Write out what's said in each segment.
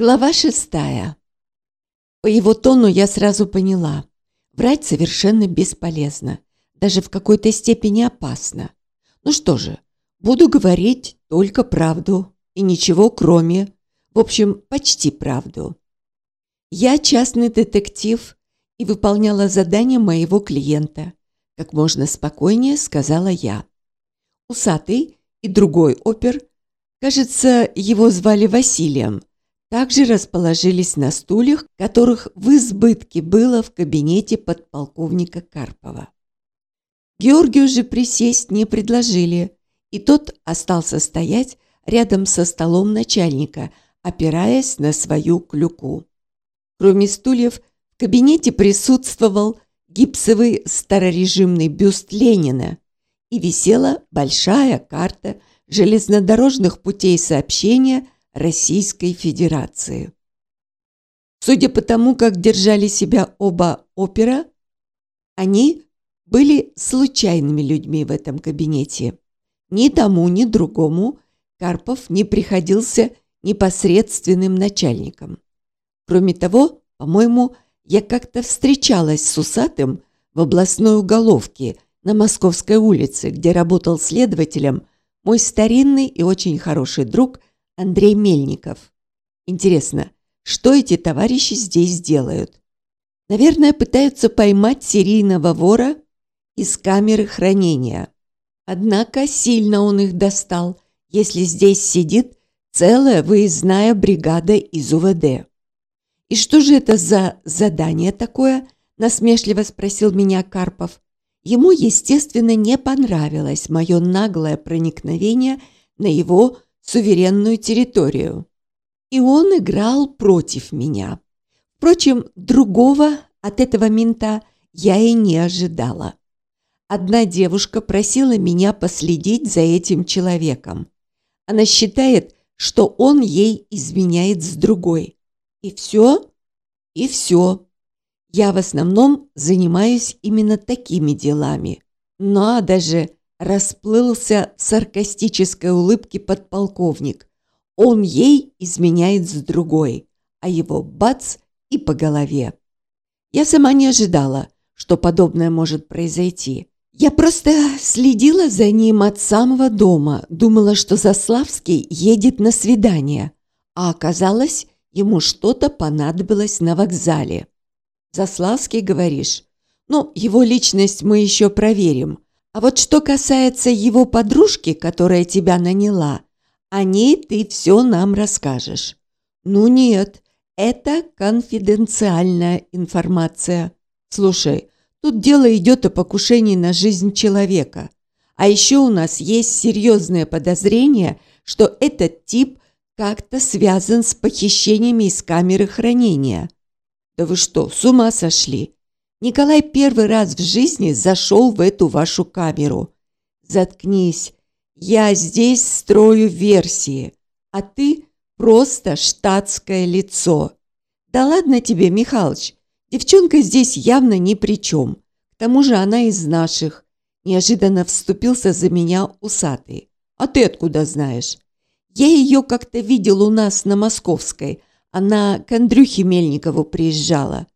Глава шестая. По его тону я сразу поняла. Врать совершенно бесполезно. Даже в какой-то степени опасно. Ну что же, буду говорить только правду. И ничего кроме. В общем, почти правду. Я частный детектив и выполняла задание моего клиента. Как можно спокойнее сказала я. Усатый и другой опер, кажется, его звали Василием, также расположились на стульях, которых в избытке было в кабинете подполковника Карпова. Георгию же присесть не предложили, и тот остался стоять рядом со столом начальника, опираясь на свою клюку. Кроме стульев, в кабинете присутствовал гипсовый старорежимный бюст Ленина и висела большая карта железнодорожных путей сообщения – Российской Федерации. Судя по тому, как держали себя оба опера, они были случайными людьми в этом кабинете. Ни тому, ни другому Карпов не приходился непосредственным начальником. Кроме того, по-моему, я как-то встречалась с Усатым в областной уголовке на Московской улице, где работал следователем мой старинный и очень хороший друг Андрей Мельников. Интересно, что эти товарищи здесь делают? Наверное, пытаются поймать серийного вора из камеры хранения. Однако сильно он их достал, если здесь сидит целая выездная бригада из УВД. «И что же это за задание такое?» – насмешливо спросил меня Карпов. Ему, естественно, не понравилось мое наглое проникновение на его суверенную территорию. И он играл против меня. Впрочем, другого от этого мента я и не ожидала. Одна девушка просила меня последить за этим человеком. Она считает, что он ей изменяет с другой. И все? И все. Я в основном занимаюсь именно такими делами. Надо же, Расплылся в саркастической улыбке подполковник. Он ей изменяет с другой, а его бац и по голове. Я сама не ожидала, что подобное может произойти. Я просто следила за ним от самого дома, думала, что Заславский едет на свидание, а оказалось, ему что-то понадобилось на вокзале. Заславский, говоришь? Ну, его личность мы еще проверим, а вот что касается его подружки, которая тебя наняла, о ней ты все нам расскажешь. Ну нет, это конфиденциальная информация. Слушай, тут дело идет о покушении на жизнь человека. А еще у нас есть серьезное подозрение, что этот тип как-то связан с похищениями из камеры хранения. Да вы что, с ума сошли? Николай первый раз в жизни зашел в эту вашу камеру. Заткнись. Я здесь строю версии, а ты просто штатское лицо. Да ладно тебе, Михалыч. Девчонка здесь явно ни при чем. К тому же она из наших. Неожиданно вступился за меня усатый. А ты откуда знаешь? Я ее как-то видел у нас на Московской. Она к Андрюхе Мельникову приезжала.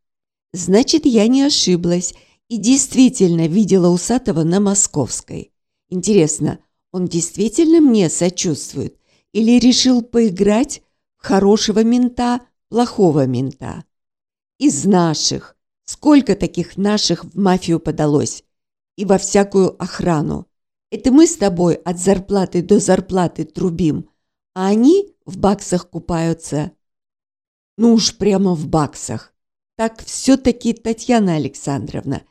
Значит, я не ошиблась и действительно видела Усатого на Московской. Интересно, он действительно мне сочувствует или решил поиграть в хорошего мента, плохого мента? Из наших. Сколько таких наших в мафию подалось? И во всякую охрану. Это мы с тобой от зарплаты до зарплаты трубим, а они в баксах купаются. Ну уж прямо в баксах. Так все-таки, Татьяна Александровна,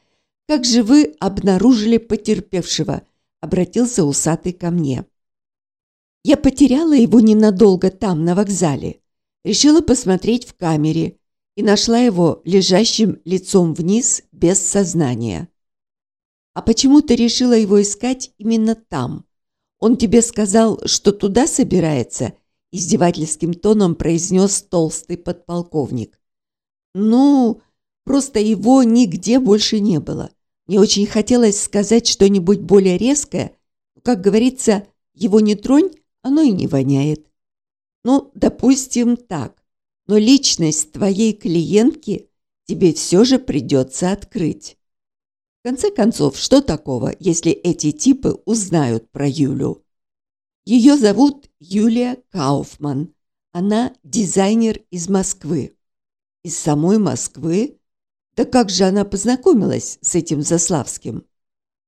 как же вы обнаружили потерпевшего? Обратился усатый ко мне. Я потеряла его ненадолго там, на вокзале. Решила посмотреть в камере и нашла его лежащим лицом вниз без сознания. А почему ты решила его искать именно там? Он тебе сказал, что туда собирается? Издевательским тоном произнес толстый подполковник. Ну, просто его нигде больше не было. Мне очень хотелось сказать что-нибудь более резкое. Как говорится, его не тронь, оно и не воняет. Ну, допустим, так. но личность твоей клиентки тебе все же придется открыть. В конце концов, что такого, если эти типы узнают про Юлю? Ее зовут Юлия Кауфман. Она дизайнер из Москвы. Из самой Москвы? Да как же она познакомилась с этим Заславским?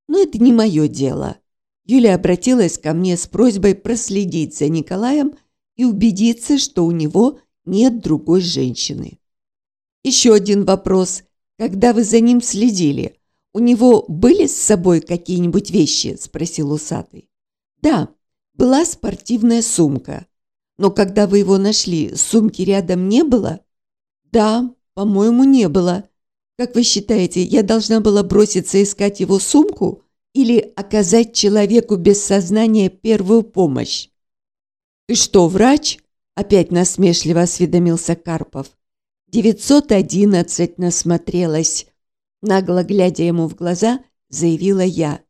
Но это не мое дело. Юля обратилась ко мне с просьбой проследить за Николаем и убедиться, что у него нет другой женщины. Еще один вопрос. Когда вы за ним следили, у него были с собой какие-нибудь вещи? Спросил усатый. Да, была спортивная сумка. Но когда вы его нашли, сумки рядом не было? Да, по-моему, не было. Как вы считаете, я должна была броситься искать его сумку или оказать человеку без сознания первую помощь? «Ты что, врач?» – опять насмешливо осведомился Карпов. «911 насмотрелась». Нагло глядя ему в глаза, заявила я.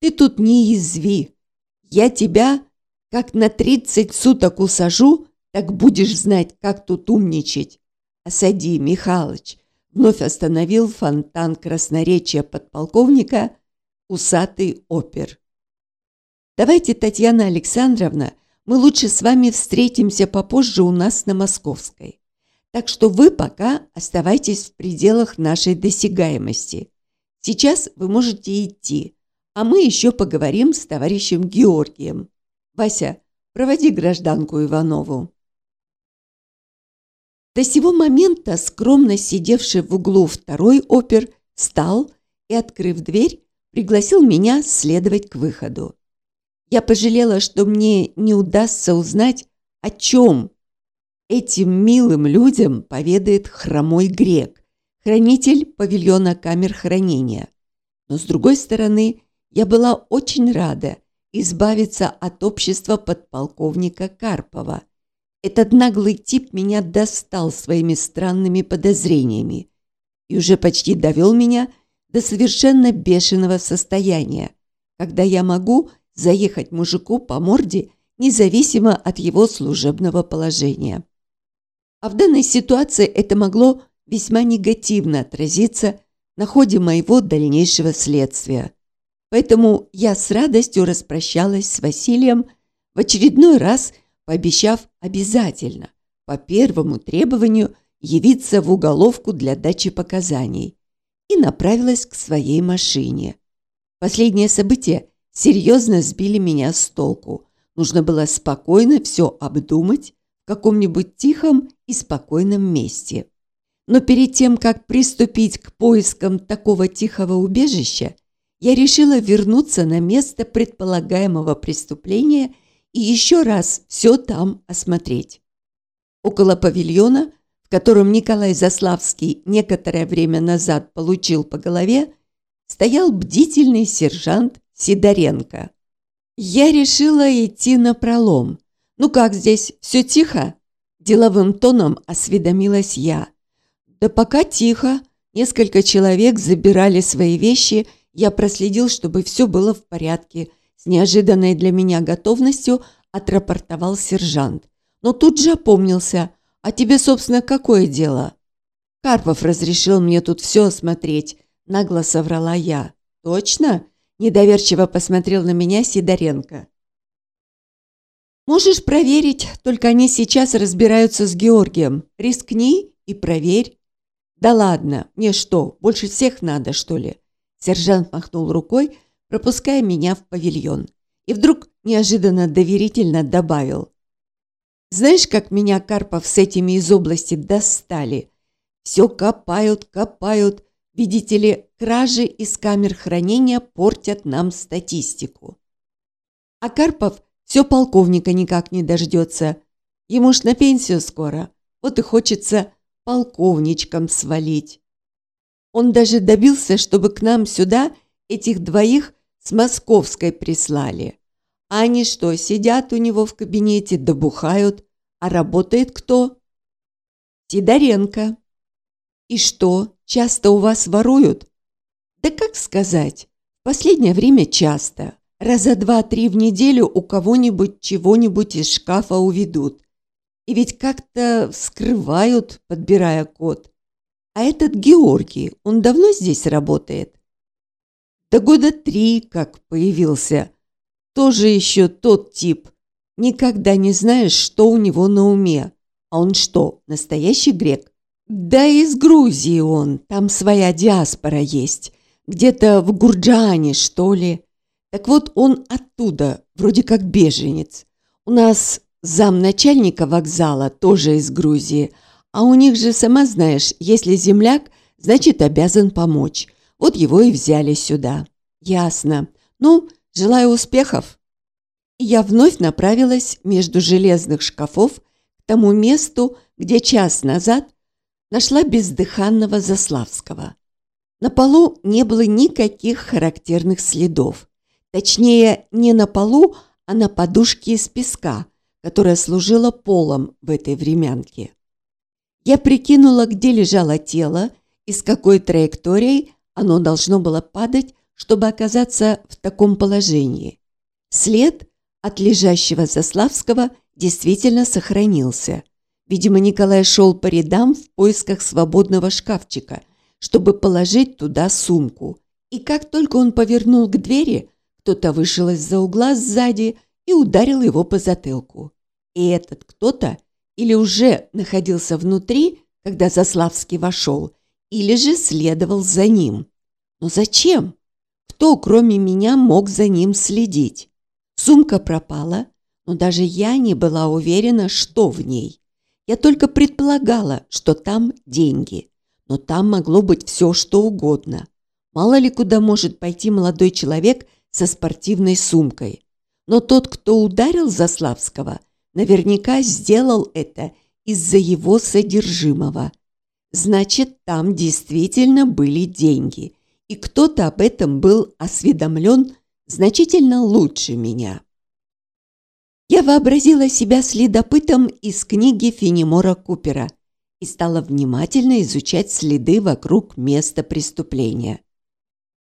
«Ты тут не изви. Я тебя как на 30 суток усажу, так будешь знать, как тут умничать. Осади, Михалыч!» Вновь остановил фонтан красноречия подполковника усатый опер. «Давайте, Татьяна Александровна, мы лучше с вами встретимся попозже у нас на Московской. Так что вы пока оставайтесь в пределах нашей досягаемости. Сейчас вы можете идти, а мы еще поговорим с товарищем Георгием. Вася, проводи гражданку Иванову». До сего момента скромно сидевший в углу второй опер встал и, открыв дверь, пригласил меня следовать к выходу. Я пожалела, что мне не удастся узнать, о чем этим милым людям поведает хромой грек, хранитель павильона камер хранения. Но, с другой стороны, я была очень рада избавиться от общества подполковника Карпова. Этот наглый тип меня достал своими странными подозрениями и уже почти довел меня до совершенно бешеного состояния, когда я могу заехать мужику по морде независимо от его служебного положения. А в данной ситуации это могло весьма негативно отразиться на ходе моего дальнейшего следствия. Поэтому я с радостью распрощалась с Василием, в очередной раз пообещав обязательно, по первому требованию, явиться в уголовку для дачи показаний и направилась к своей машине. Последнее событие серьезно сбили меня с толку. Нужно было спокойно все обдумать в каком-нибудь тихом и спокойном месте. Но перед тем, как приступить к поискам такого тихого убежища, я решила вернуться на место предполагаемого преступления и еще раз все там осмотреть. Около павильона, в котором Николай Заславский некоторое время назад получил по голове, стоял бдительный сержант Сидоренко. Я решила идти на пролом. «Ну как здесь, все тихо?» Деловым тоном осведомилась я. «Да пока тихо. Несколько человек забирали свои вещи. Я проследил, чтобы все было в порядке. С неожиданной для меня готовностью отрапортовал сержант. Но тут же опомнился. «А тебе, собственно, какое дело?» «Карпов разрешил мне тут все осмотреть», – нагло соврала я. «Точно?» Недоверчиво посмотрел на меня Сидоренко. «Можешь проверить, только они сейчас разбираются с Георгием. Рискни и проверь». «Да ладно, мне что, больше всех надо, что ли?» Сержант махнул рукой, пропуская меня в павильон. И вдруг неожиданно доверительно добавил. «Знаешь, как меня Карпов с этими из области достали? Все копают, копают, Видите ли, кражи из камер хранения портят нам статистику. А Карпов все полковника никак не дождется. Ему ж на пенсию скоро. Вот и хочется полковничком свалить. Он даже добился, чтобы к нам сюда этих двоих с московской прислали. Они что, сидят у него в кабинете, добухают, а работает кто? Сидоренко. И что, часто у вас воруют? Да как сказать, в последнее время часто. Раза два-три в неделю у кого-нибудь чего-нибудь из шкафа уведут. И ведь как-то скрывают, подбирая код. А этот Георгий, он давно здесь работает? Да года три, как появился. Тоже еще тот тип. Никогда не знаешь, что у него на уме. А он что, настоящий грек? Да из Грузии он, там своя диаспора есть. Где-то в Гурджане, что ли. Так вот, он оттуда, вроде как беженец. У нас замначальника вокзала тоже из Грузии. А у них же, сама знаешь, если земляк, значит обязан помочь. Вот его и взяли сюда. Ясно. Ну, желаю успехов. И я вновь направилась между железных шкафов к тому месту, где час назад нашла бездыханного Заславского. На полу не было никаких характерных следов. Точнее, не на полу, а на подушке из песка, которая служила полом в этой времянке. Я прикинула, где лежало тело и с какой траекторией оно должно было падать, чтобы оказаться в таком положении. След от лежащего Заславского действительно сохранился. Видимо, Николай шел по рядам в поисках свободного шкафчика, чтобы положить туда сумку. И как только он повернул к двери, кто-то вышел из-за угла сзади и ударил его по затылку. И этот кто-то или уже находился внутри, когда Заславский вошел, или же следовал за ним. Но зачем? Кто, кроме меня, мог за ним следить? Сумка пропала, но даже я не была уверена, что в ней. Я только предполагала, что там деньги. Но там могло быть все, что угодно. Мало ли куда может пойти молодой человек – со спортивной сумкой. Но тот, кто ударил Заславского, наверняка сделал это из-за его содержимого. Значит, там действительно были деньги, и кто-то об этом был осведомлен значительно лучше меня. Я вообразила себя следопытом из книги Фенемора Купера и стала внимательно изучать следы вокруг места преступления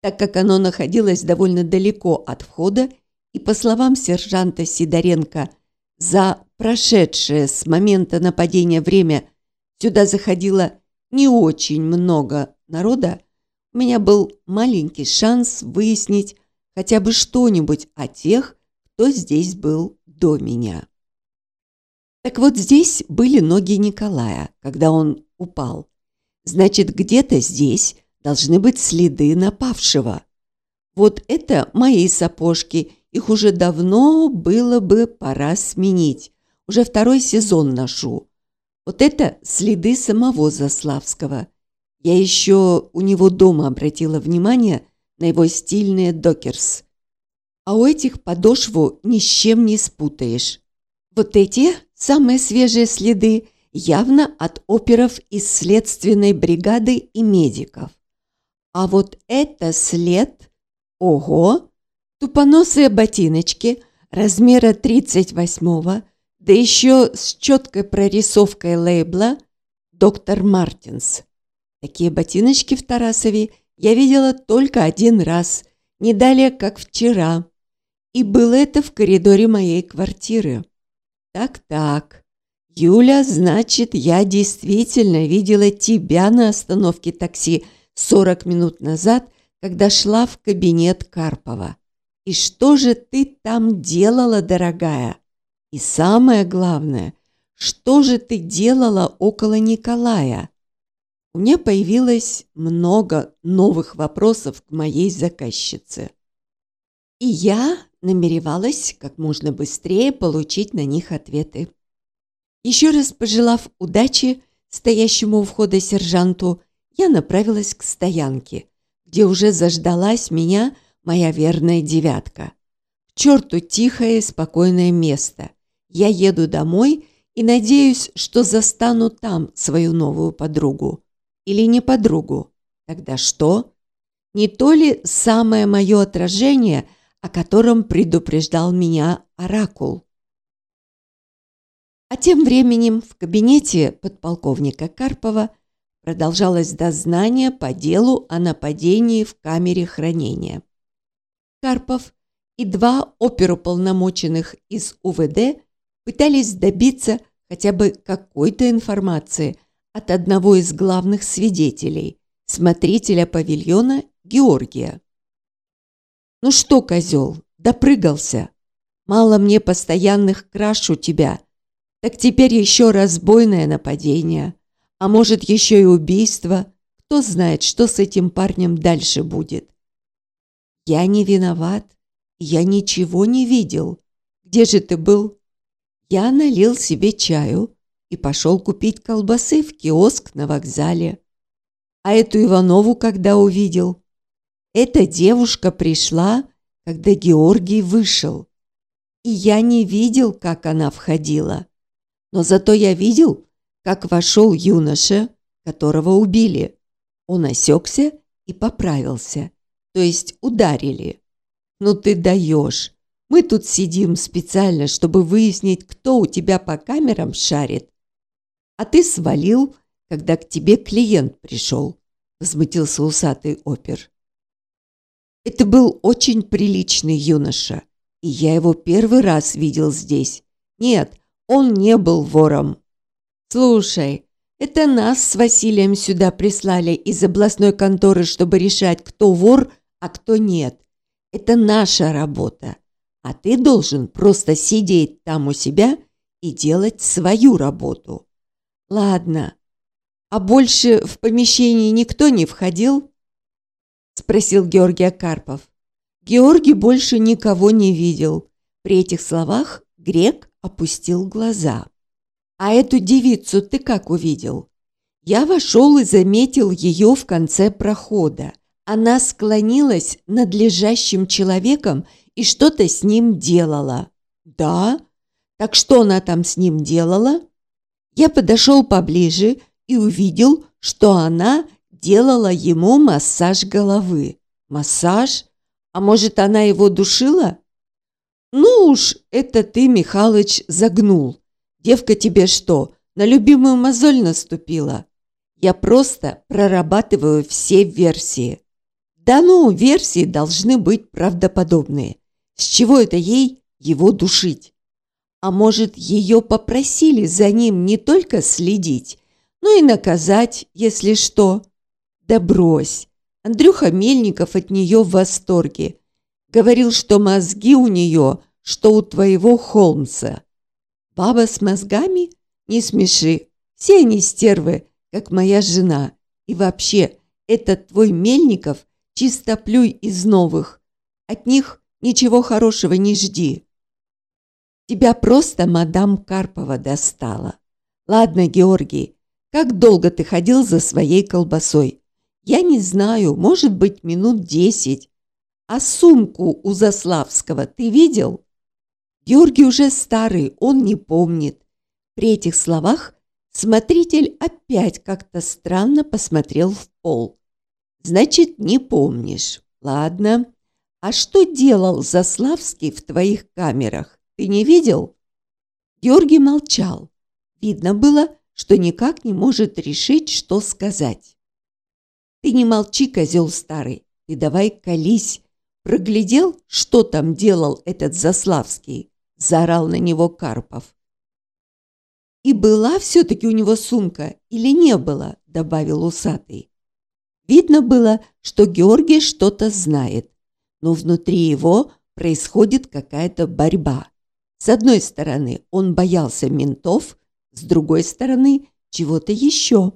так как оно находилось довольно далеко от входа, и, по словам сержанта Сидоренко, за прошедшее с момента нападения время сюда заходило не очень много народа, меня был маленький шанс выяснить хотя бы что-нибудь о тех, кто здесь был до меня. Так вот здесь были ноги Николая, когда он упал. Значит, где-то здесь должны быть следы напавшего. Вот это мои сапожки, их уже давно было бы пора сменить. Уже второй сезон ношу. Вот это следы самого Заславского. Я еще у него дома обратила внимание на его стильные докерс. А у этих подошву ни с чем не спутаешь. Вот эти самые свежие следы явно от оперов из следственной бригады и медиков. А вот это след... Ого! Тупоносые ботиночки размера 38-го, да еще с четкой прорисовкой лейбла «Доктор Мартинс». Такие ботиночки в Тарасове я видела только один раз, не далее, как вчера. И было это в коридоре моей квартиры. Так-так. Юля, значит, я действительно видела тебя на остановке такси – 40 минут назад, когда шла в кабинет Карпова. И что же ты там делала, дорогая? И самое главное, что же ты делала около Николая? У меня появилось много новых вопросов к моей заказчице. И я намеревалась как можно быстрее получить на них ответы. Еще раз пожелав удачи стоящему у входа сержанту, я направилась к стоянке, где уже заждалась меня моя верная девятка. К черту тихое спокойное место. Я еду домой и надеюсь, что застану там свою новую подругу. Или не подругу. Тогда что? Не то ли самое мое отражение, о котором предупреждал меня Оракул? А тем временем в кабинете подполковника Карпова продолжалось дознание по делу о нападении в камере хранения. Карпов и два оперуполномоченных из УВД пытались добиться хотя бы какой-то информации от одного из главных свидетелей, смотрителя павильона Георгия. «Ну что, козел, допрыгался? Мало мне постоянных краш у тебя. Так теперь еще разбойное нападение. А может, еще и убийство. Кто знает, что с этим парнем дальше будет?» «Я не виноват. Я ничего не видел. Где же ты был?» Я налил себе чаю и пошел купить колбасы в киоск на вокзале. А эту Иванову когда увидел? Эта девушка пришла, когда Георгий вышел. И я не видел, как она входила. Но зато я видел, как вошел юноша, которого убили. Он осекся и поправился, то есть ударили. «Ну ты даешь! Мы тут сидим специально, чтобы выяснить, кто у тебя по камерам шарит. А ты свалил, когда к тебе клиент пришел», — возмутился усатый опер. Это был очень приличный юноша, и я его первый раз видел здесь. Нет, он не был вором. «Слушай, это нас с Василием сюда прислали из областной конторы, чтобы решать, кто вор, а кто нет. Это наша работа а ты должен просто сидеть там у себя и делать свою работу. Ладно. А больше в помещении никто не входил? Спросил Георгий Карпов. Георгий больше никого не видел. При этих словах грек опустил глаза. А эту девицу ты как увидел? Я вошел и заметил ее в конце прохода. Она склонилась над лежащим человеком и что-то с ним делала. Да? Так что она там с ним делала? Я подошел поближе и увидел, что она делала ему массаж головы. Массаж? А может, она его душила? Ну уж, это ты, Михалыч, загнул. Девка тебе что, на любимую мозоль наступила? Я просто прорабатываю все версии. Да ну, версии должны быть правдоподобные. С чего это ей его душить? А может, ее попросили за ним не только следить, но и наказать, если что? Да брось. Андрюха Мельников от нее в восторге. Говорил, что мозги у нее, что у твоего Холмса. Баба с мозгами? Не смеши. Все они стервы, как моя жена. И вообще, этот твой Мельников чистоплюй из новых. От них Ничего хорошего не жди. Тебя просто мадам Карпова достала. Ладно, Георгий, как долго ты ходил за своей колбасой? Я не знаю, может быть, минут десять. А сумку у Заславского ты видел? Георгий уже старый, он не помнит. При этих словах смотритель опять как-то странно посмотрел в пол. Значит, не помнишь. Ладно. «А что делал Заславский в твоих камерах? Ты не видел?» Георгий молчал. Видно было, что никак не может решить, что сказать. «Ты не молчи, козел старый, ты давай колись. Проглядел, что там делал этот Заславский?» Заорал на него Карпов. «И была все-таки у него сумка или не было?» добавил усатый. Видно было, что Георгий что-то знает но внутри его происходит какая-то борьба. С одной стороны, он боялся ментов, с другой стороны, чего-то еще.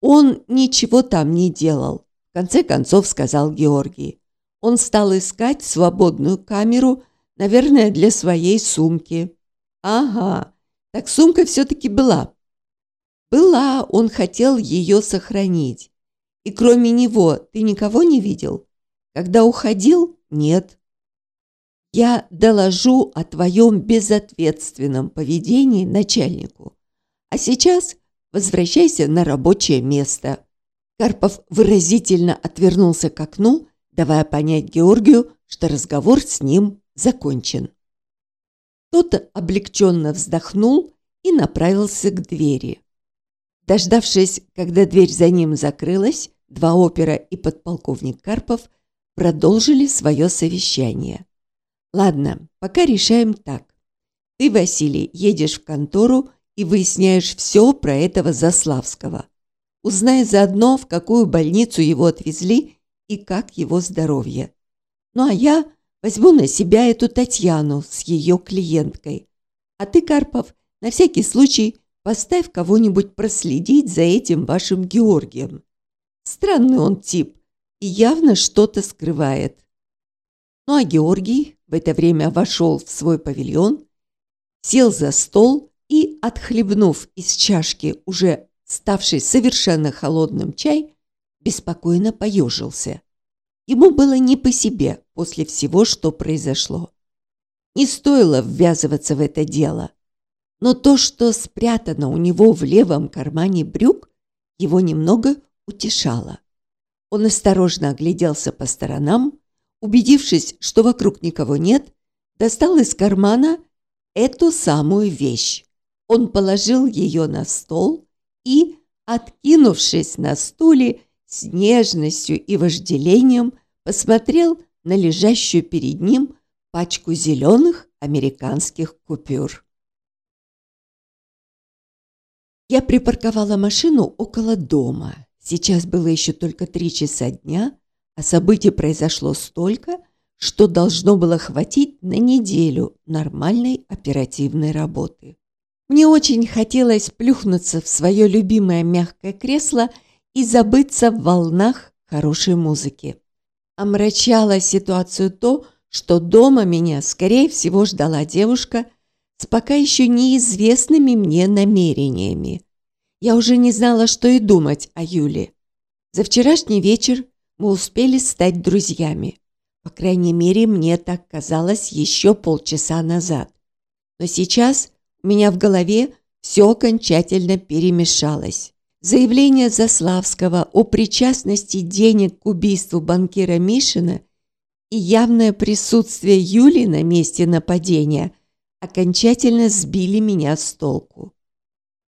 Он ничего там не делал, в конце концов сказал Георгий. Он стал искать свободную камеру, наверное, для своей сумки. Ага, так сумка все-таки была. Была, он хотел ее сохранить. И кроме него ты никого не видел? Когда уходил – нет. Я доложу о твоем безответственном поведении начальнику. А сейчас возвращайся на рабочее место. Карпов выразительно отвернулся к окну, давая понять Георгию, что разговор с ним закончен. Тот облегченно вздохнул и направился к двери. Дождавшись, когда дверь за ним закрылась, два опера и подполковник Карпов – продолжили свое совещание. «Ладно, пока решаем так. Ты, Василий, едешь в контору и выясняешь все про этого Заславского. Узнай заодно, в какую больницу его отвезли и как его здоровье. Ну а я возьму на себя эту Татьяну с ее клиенткой. А ты, Карпов, на всякий случай поставь кого-нибудь проследить за этим вашим Георгием. Странный он тип и явно что-то скрывает. Ну а Георгий в это время вошел в свой павильон, сел за стол и, отхлебнув из чашки уже ставший совершенно холодным чай, беспокойно поежился. Ему было не по себе после всего, что произошло. Не стоило ввязываться в это дело. Но то, что спрятано у него в левом кармане брюк, его немного утешало. Он осторожно огляделся по сторонам, убедившись, что вокруг никого нет, достал из кармана эту самую вещь. Он положил ее на стол и, откинувшись на стуле, с нежностью и вожделением посмотрел на лежащую перед ним пачку зеленых американских купюр. Я припарковала машину около дома. Сейчас было еще только три часа дня, а событий произошло столько, что должно было хватить на неделю нормальной оперативной работы. Мне очень хотелось плюхнуться в свое любимое мягкое кресло и забыться в волнах хорошей музыки. Омрачало ситуацию то, что дома меня, скорее всего, ждала девушка с пока еще неизвестными мне намерениями. Я уже не знала, что и думать о Юле. За вчерашний вечер мы успели стать друзьями. По крайней мере, мне так казалось еще полчаса назад. Но сейчас у меня в голове все окончательно перемешалось. Заявление Заславского о причастности денег к убийству банкира Мишина и явное присутствие Юли на месте нападения окончательно сбили меня с толку.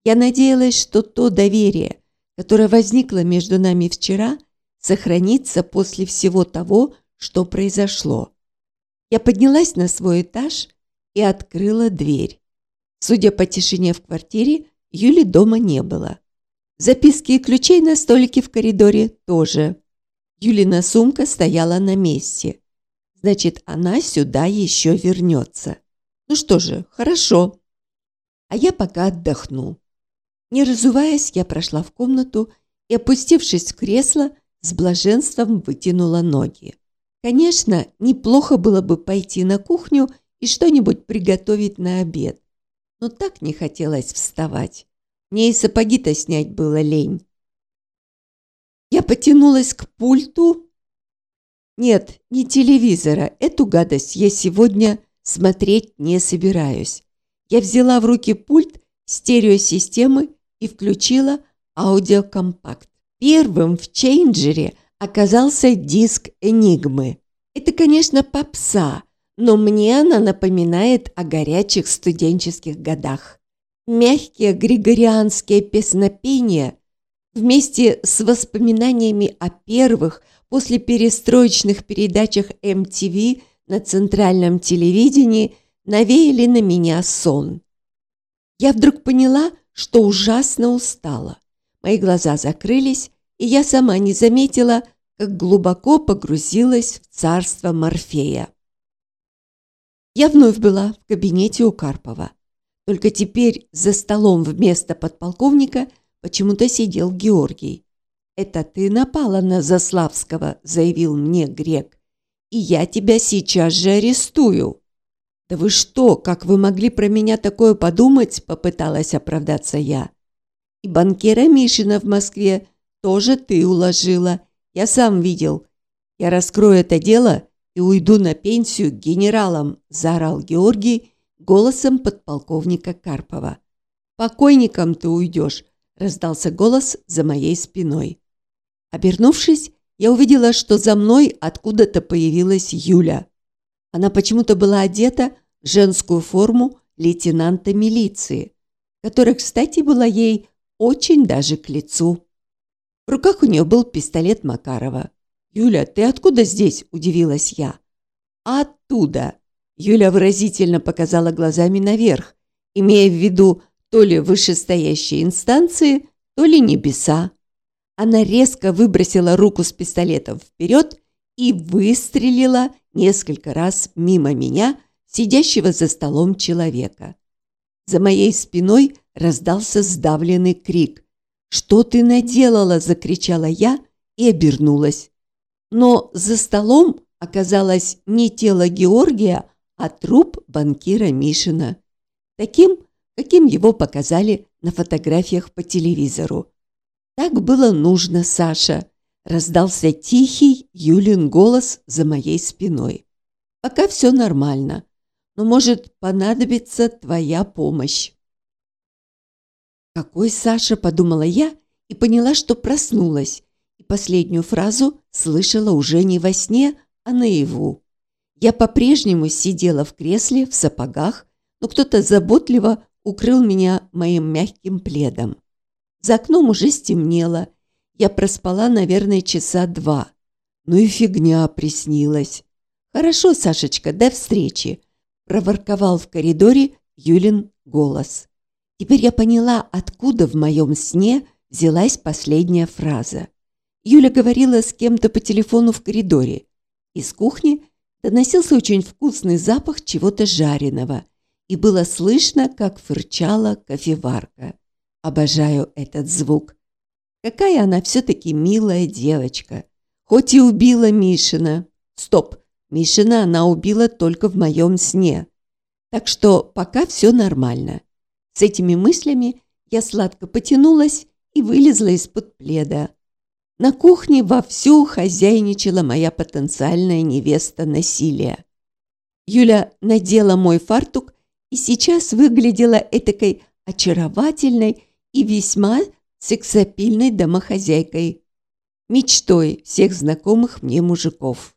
Я надеялась, что то доверие, которое возникло между нами вчера, сохранится после всего того, что произошло. Я поднялась на свой этаж и открыла дверь. Судя по тишине в квартире, Юли дома не было. Записки и ключей на столике в коридоре тоже. Юлина сумка стояла на месте. Значит, она сюда еще вернется. Ну что же, хорошо. А я пока отдохну. Не разуваясь, я прошла в комнату и, опустившись в кресло, с блаженством вытянула ноги. Конечно, неплохо было бы пойти на кухню и что-нибудь приготовить на обед но так не хотелось вставать. Мне и сапоги-то снять было лень. Я потянулась к пульту. Нет, не телевизора. Эту гадость я сегодня смотреть не собираюсь. Я взяла в руки пульт стереосистемы и включила аудиокомпакт. Первым в чейнджере оказался диск «Энигмы». Это, конечно, попса, но мне она напоминает о горячих студенческих годах. Мягкие григорианские песнопения вместе с воспоминаниями о первых после перестроечных передачах MTV на центральном телевидении навеяли на меня сон. Я вдруг поняла, что ужасно устала. Мои глаза закрылись, и я сама не заметила, как глубоко погрузилась в царство Морфея. Я вновь была в кабинете у Карпова. Только теперь за столом вместо подполковника почему-то сидел Георгий. «Это ты напала на Заславского», — заявил мне грек. «И я тебя сейчас же арестую». «Да вы что, как вы могли про меня такое подумать?» — попыталась оправдаться я. «И банкира Мишина в Москве тоже ты уложила. Я сам видел. Я раскрою это дело и уйду на пенсию генералом», – заорал Георгий голосом подполковника Карпова. «Покойником ты уйдешь», – раздался голос за моей спиной. Обернувшись, я увидела, что за мной откуда-то появилась Юля. Она почему-то была одета в женскую форму лейтенанта милиции, которая, кстати, была ей очень даже к лицу. В руках у нее был пистолет Макарова. «Юля, ты откуда здесь?» – удивилась я. «Оттуда!» – Юля выразительно показала глазами наверх, имея в виду То ли вышестоящие инстанции, то ли небеса. Она резко выбросила руку с пистолетом вперед и выстрелила несколько раз мимо меня, сидящего за столом человека. За моей спиной раздался сдавленный крик. «Что ты наделала?» – закричала я и обернулась. Но за столом оказалось не тело Георгия, а труп банкира Мишина. Таким, каким его показали на фотографиях по телевизору. «Так было нужно, Саша», – раздался тихий Юлин голос за моей спиной. «Пока все нормально, но может понадобиться твоя помощь». «Какой Саша?» – подумала я и поняла, что проснулась, и последнюю фразу слышала уже не во сне, а наяву. Я по-прежнему сидела в кресле, в сапогах, но кто-то заботливо укрыл меня моим мягким пледом. За окном уже стемнело. Я проспала, наверное, часа два. Ну и фигня приснилась. «Хорошо, Сашечка, до встречи!» Проворковал в коридоре Юлин голос. Теперь я поняла, откуда в моем сне взялась последняя фраза. Юля говорила с кем-то по телефону в коридоре. Из кухни доносился очень вкусный запах чего-то жареного, и было слышно, как фырчала кофеварка. Обожаю этот звук. Какая она все-таки милая девочка. Хоть и убила Мишина. Стоп, Мишина она убила только в моем сне. Так что пока все нормально. С этими мыслями я сладко потянулась и вылезла из-под пледа. На кухне вовсю хозяйничала моя потенциальная невеста насилия. Юля надела мой фартук и сейчас выглядела этакой очаровательной и весьма сексапильной домохозяйкой. Мечтой всех знакомых мне мужиков.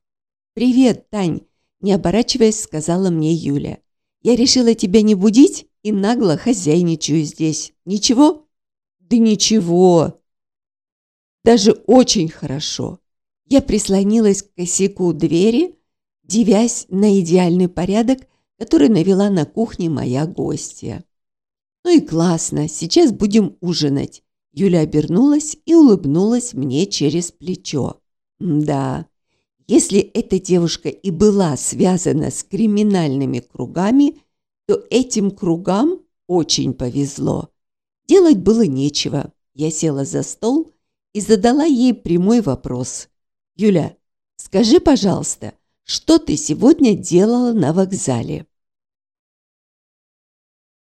«Привет, Тань!» – не оборачиваясь, сказала мне Юля. «Я решила тебя не будить и нагло хозяйничаю здесь. Ничего?» «Да ничего!» «Даже очень хорошо!» Я прислонилась к косяку двери, девясь на идеальный порядок, который навела на кухне моя гостья. «Ну и классно, сейчас будем ужинать». Юля обернулась и улыбнулась мне через плечо. «Да, если эта девушка и была связана с криминальными кругами, то этим кругам очень повезло. Делать было нечего. Я села за стол и задала ей прямой вопрос. «Юля, скажи, пожалуйста, что ты сегодня делала на вокзале?»